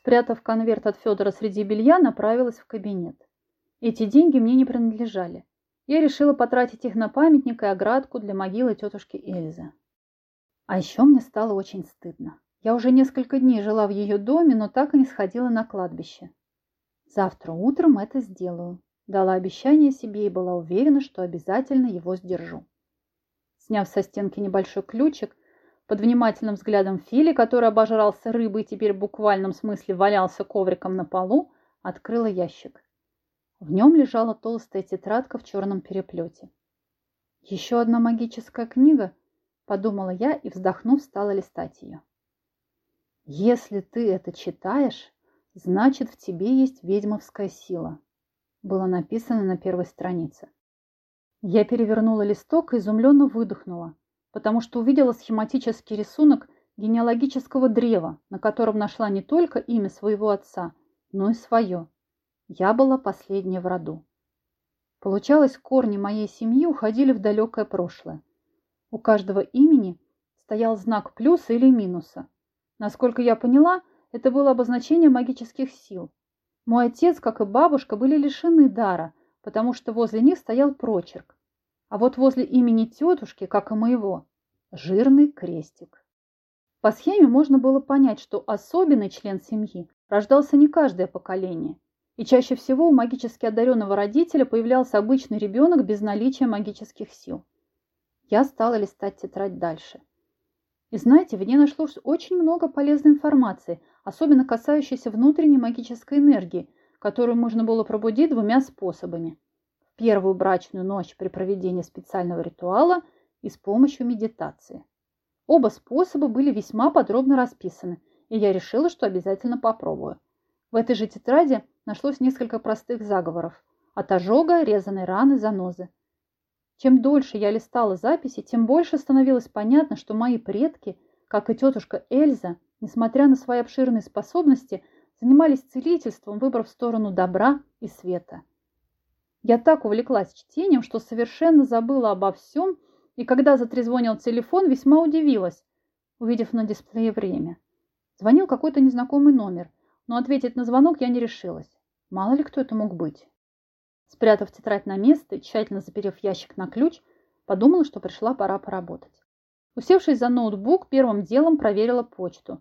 Спрятав конверт от Федора среди белья, направилась в кабинет. Эти деньги мне не принадлежали. Я решила потратить их на памятник и оградку для могилы тетушки Эльзы. А еще мне стало очень стыдно. Я уже несколько дней жила в ее доме, но так и не сходила на кладбище. Завтра утром это сделаю. Дала обещание себе и была уверена, что обязательно его сдержу. Сняв со стенки небольшой ключик, под внимательным взглядом Фили, который обожрался рыбой и теперь в буквальном смысле валялся ковриком на полу, открыла ящик. В нем лежала толстая тетрадка в черном переплете. Еще одна магическая книга, подумала я и, вздохнув, стала листать ее. Если ты это читаешь, значит в тебе есть ведьмовская сила, было написано на первой странице. Я перевернула листок и изумленно выдохнула потому что увидела схематический рисунок генеалогического древа, на котором нашла не только имя своего отца, но и свое. Я была последняя в роду. Получалось, корни моей семьи уходили в далекое прошлое. У каждого имени стоял знак плюса или минуса. Насколько я поняла, это было обозначение магических сил. Мой отец, как и бабушка, были лишены дара, потому что возле них стоял прочерк. А вот возле имени тетушки, как и моего, жирный крестик. По схеме можно было понять, что особенный член семьи рождался не каждое поколение. И чаще всего у магически одаренного родителя появлялся обычный ребенок без наличия магических сил. Я стала листать тетрадь дальше. И знаете, в ней нашлось очень много полезной информации, особенно касающейся внутренней магической энергии, которую можно было пробудить двумя способами – первую брачную ночь при проведении специального ритуала и с помощью медитации. Оба способа были весьма подробно расписаны, и я решила, что обязательно попробую. В этой же тетради нашлось несколько простых заговоров. От ожога, резаной раны, занозы. Чем дольше я листала записи, тем больше становилось понятно, что мои предки, как и тетушка Эльза, несмотря на свои обширные способности, занимались целительством, выбрав сторону добра и света. Я так увлеклась чтением, что совершенно забыла обо всем, и когда затрезвонил телефон, весьма удивилась, увидев на дисплее время. Звонил какой-то незнакомый номер, но ответить на звонок я не решилась. Мало ли кто это мог быть. Спрятав тетрадь на место и тщательно заперев ящик на ключ, подумала, что пришла пора поработать. Усевшись за ноутбук, первым делом проверила почту.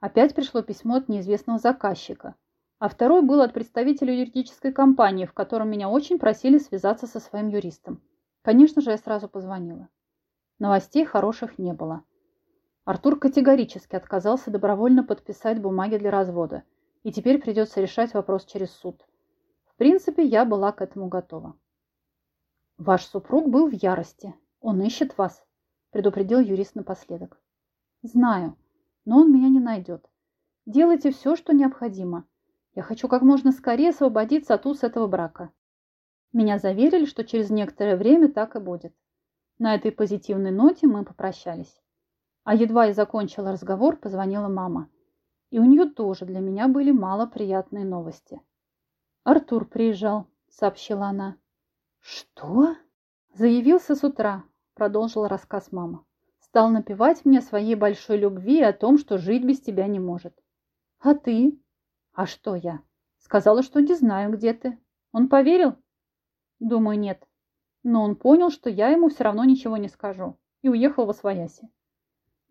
Опять пришло письмо от неизвестного заказчика – а второй был от представителя юридической компании, в котором меня очень просили связаться со своим юристом. Конечно же, я сразу позвонила. Новостей хороших не было. Артур категорически отказался добровольно подписать бумаги для развода, и теперь придется решать вопрос через суд. В принципе, я была к этому готова. «Ваш супруг был в ярости. Он ищет вас», – предупредил юрист напоследок. «Знаю, но он меня не найдет. Делайте все, что необходимо. Я хочу как можно скорее освободиться от уз этого брака. Меня заверили, что через некоторое время так и будет. На этой позитивной ноте мы попрощались. А едва я закончила разговор, позвонила мама. И у нее тоже для меня были малоприятные новости. «Артур приезжал», — сообщила она. «Что?» «Заявился с утра», — продолжила рассказ мама. «Стал напевать мне своей большой любви и о том, что жить без тебя не может». «А ты?» А что я? Сказала, что не знаю, где ты. Он поверил? Думаю, нет. Но он понял, что я ему все равно ничего не скажу. И уехал во свояси.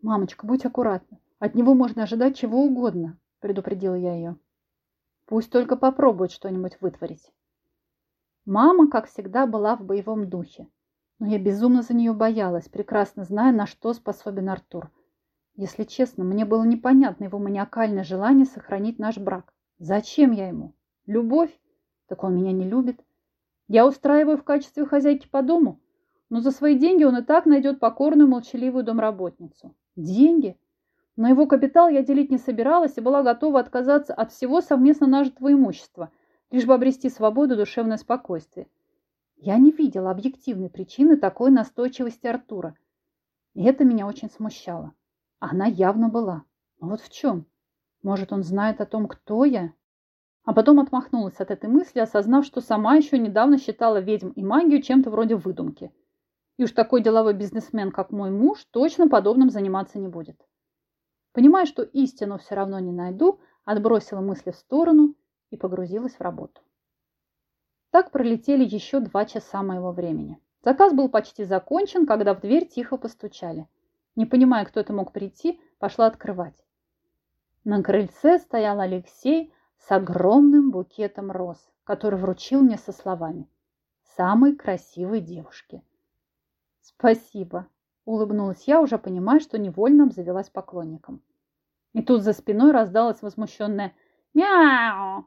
Мамочка, будь аккуратна. От него можно ожидать чего угодно, предупредила я ее. Пусть только попробует что-нибудь вытворить. Мама, как всегда, была в боевом духе. Но я безумно за нее боялась, прекрасно зная, на что способен Артур. Если честно, мне было непонятно его маниакальное желание сохранить наш брак. Зачем я ему? Любовь? Так он меня не любит. Я устраиваю в качестве хозяйки по дому, но за свои деньги он и так найдет покорную молчаливую домработницу. Деньги? Но его капитал я делить не собиралась и была готова отказаться от всего совместно нажитого имущества, лишь бы обрести свободу и душевное спокойствие. Я не видела объективной причины такой настойчивости Артура. И это меня очень смущало. Она явно была. Но вот в чем? Может, он знает о том, кто я? А потом отмахнулась от этой мысли, осознав, что сама еще недавно считала ведьм и магию чем-то вроде выдумки. И уж такой деловой бизнесмен, как мой муж, точно подобным заниматься не будет. Понимая, что истину все равно не найду, отбросила мысли в сторону и погрузилась в работу. Так пролетели еще два часа моего времени. Заказ был почти закончен, когда в дверь тихо постучали. Не понимая, кто это мог прийти, пошла открывать. На крыльце стоял Алексей с огромным букетом роз, который вручил мне со словами «Самой красивой девушки». «Спасибо», – улыбнулась я, уже понимая, что невольно обзавелась поклонником. И тут за спиной раздалось возмущенное «Мяу!»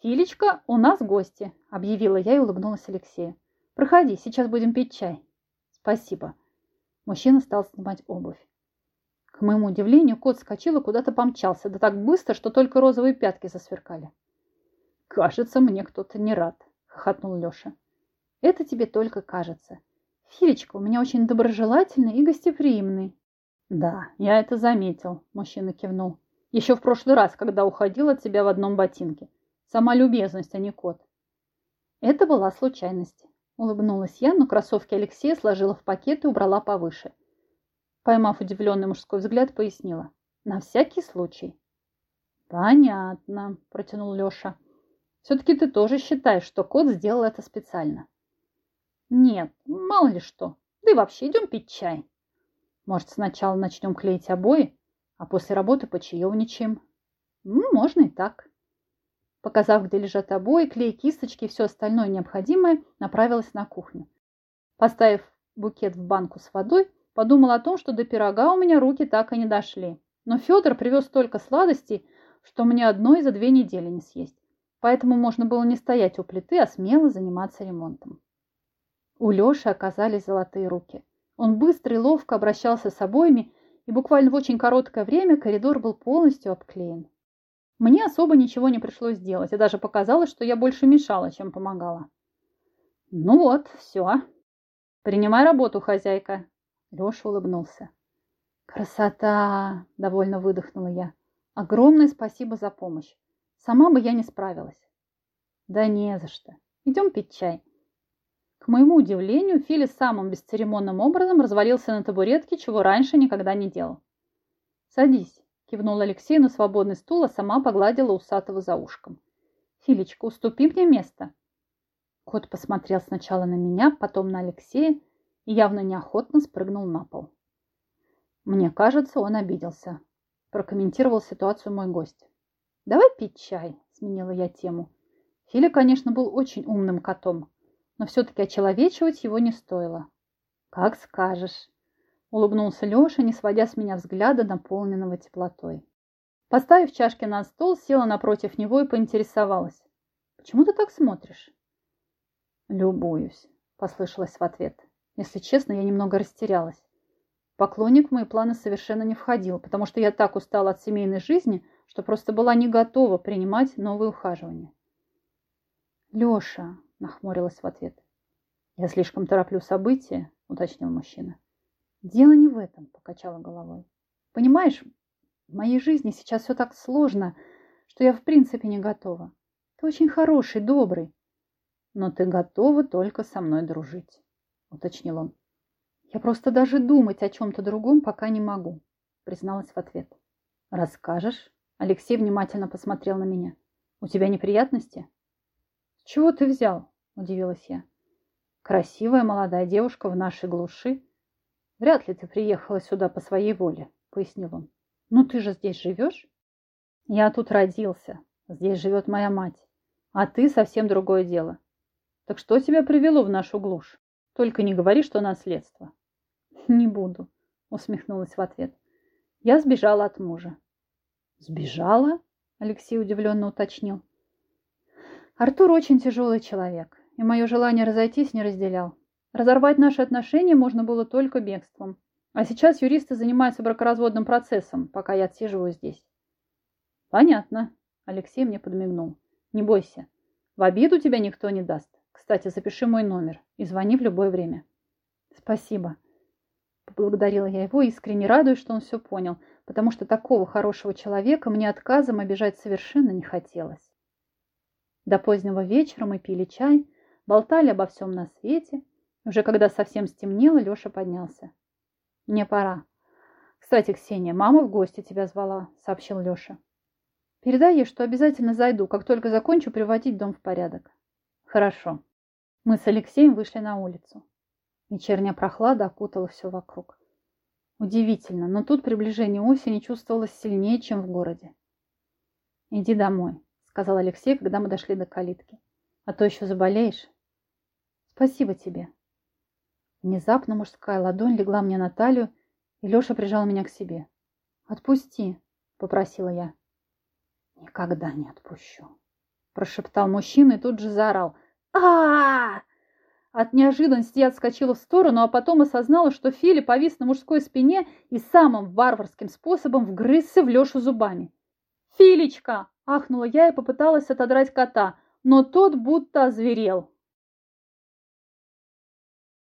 «Филечка, у нас гости», – объявила я и улыбнулась Алексею. «Проходи, сейчас будем пить чай». «Спасибо». Мужчина стал снимать обувь. К моему удивлению, кот скочил и куда-то помчался, да так быстро, что только розовые пятки засверкали. «Кажется, мне кто-то не рад», – хохотнул Леша. «Это тебе только кажется. Филечка у меня очень доброжелательный и гостеприимный». «Да, я это заметил», – мужчина кивнул. «Еще в прошлый раз, когда уходил от тебя в одном ботинке. Сама любезность, а не кот». Это была случайность. Улыбнулась я, но кроссовки Алексея сложила в пакет и убрала повыше. Поймав удивленный мужской взгляд, пояснила. На всякий случай. Понятно, протянул Леша. Все-таки ты тоже считаешь, что кот сделал это специально. Нет, мало ли что. Да и вообще, идем пить чай. Может, сначала начнем клеить обои, а после работы почаевничаем. Можно и так. Показав, где лежат обои, клей, кисточки и все остальное необходимое, направилась на кухню. Поставив букет в банку с водой, Подумал о том, что до пирога у меня руки так и не дошли. Но Федор привез столько сладостей, что мне одной за две недели не съесть. Поэтому можно было не стоять у плиты, а смело заниматься ремонтом. У Леши оказались золотые руки. Он быстро и ловко обращался с обоями, и буквально в очень короткое время коридор был полностью обклеен. Мне особо ничего не пришлось делать, и даже показалось, что я больше мешала, чем помогала. «Ну вот, все. Принимай работу, хозяйка», Леша улыбнулся. «Красота!» – довольно выдохнула я. «Огромное спасибо за помощь. Сама бы я не справилась». «Да не за что. Идем пить чай». К моему удивлению, Фили самым бесцеремонным образом развалился на табуретке, чего раньше никогда не делал. «Садись», – кивнул Алексей на свободный стул, а сама погладила усатого за ушком. «Филечка, уступи мне место». Кот посмотрел сначала на меня, потом на Алексея, и явно неохотно спрыгнул на пол. Мне кажется, он обиделся. Прокомментировал ситуацию мой гость. «Давай пить чай», – сменила я тему. Филя, конечно, был очень умным котом, но все-таки очеловечивать его не стоило. «Как скажешь», – улыбнулся Леша, не сводя с меня взгляда, наполненного теплотой. Поставив чашки на стол, села напротив него и поинтересовалась. «Почему ты так смотришь?» «Любуюсь», – послышалось в ответ. Если честно, я немного растерялась. Поклонник в мои планы совершенно не входил, потому что я так устала от семейной жизни, что просто была не готова принимать новые ухаживания. «Леша», — нахмурилась в ответ. «Я слишком тороплю события», — уточнил мужчина. «Дело не в этом», — покачала головой. «Понимаешь, в моей жизни сейчас все так сложно, что я в принципе не готова. Ты очень хороший, добрый, но ты готова только со мной дружить» уточнил он. Я просто даже думать о чем-то другом пока не могу, призналась в ответ. Расскажешь? Алексей внимательно посмотрел на меня. У тебя неприятности? С чего ты взял? Удивилась я. Красивая молодая девушка в нашей глуши. Вряд ли ты приехала сюда по своей воле, пояснил он. Ну ты же здесь живешь? Я тут родился. Здесь живет моя мать. А ты совсем другое дело. Так что тебя привело в нашу глушь? Только не говори, что наследство. Не буду, усмехнулась в ответ. Я сбежала от мужа. Сбежала? Алексей удивленно уточнил. Артур очень тяжелый человек, и мое желание разойтись не разделял. Разорвать наши отношения можно было только бегством. А сейчас юристы занимаются бракоразводным процессом, пока я отсиживаю здесь. Понятно. Алексей мне подмигнул. Не бойся. В обиду тебя никто не даст. Кстати, запиши мой номер и звони в любое время. Спасибо. Поблагодарила я его, искренне радуясь, что он все понял, потому что такого хорошего человека мне отказом обижать совершенно не хотелось. До позднего вечера мы пили чай, болтали обо всем на свете. Уже когда совсем стемнело, Леша поднялся. «Мне пора. Кстати, Ксения, мама в гости тебя звала», — сообщил Леша. Передай ей, что обязательно зайду, как только закончу приводить дом в порядок. Хорошо. Мы с Алексеем вышли на улицу. Вечерняя прохлада окутала все вокруг. Удивительно, но тут приближение осени чувствовалось сильнее, чем в городе. «Иди домой», — сказал Алексей, когда мы дошли до калитки. «А то еще заболеешь». «Спасибо тебе». Внезапно мужская ладонь легла мне на талию, и Леша прижал меня к себе. «Отпусти», — попросила я. «Никогда не отпущу», — прошептал мужчина и тут же заорал. А, От неожиданности я отскочила в сторону, а потом осознала, что Фили повис на мужской спине и самым варварским способом вгрызся в Лешу зубами. «Филечка!» – ахнула я и попыталась отодрать кота, но тот будто озверел.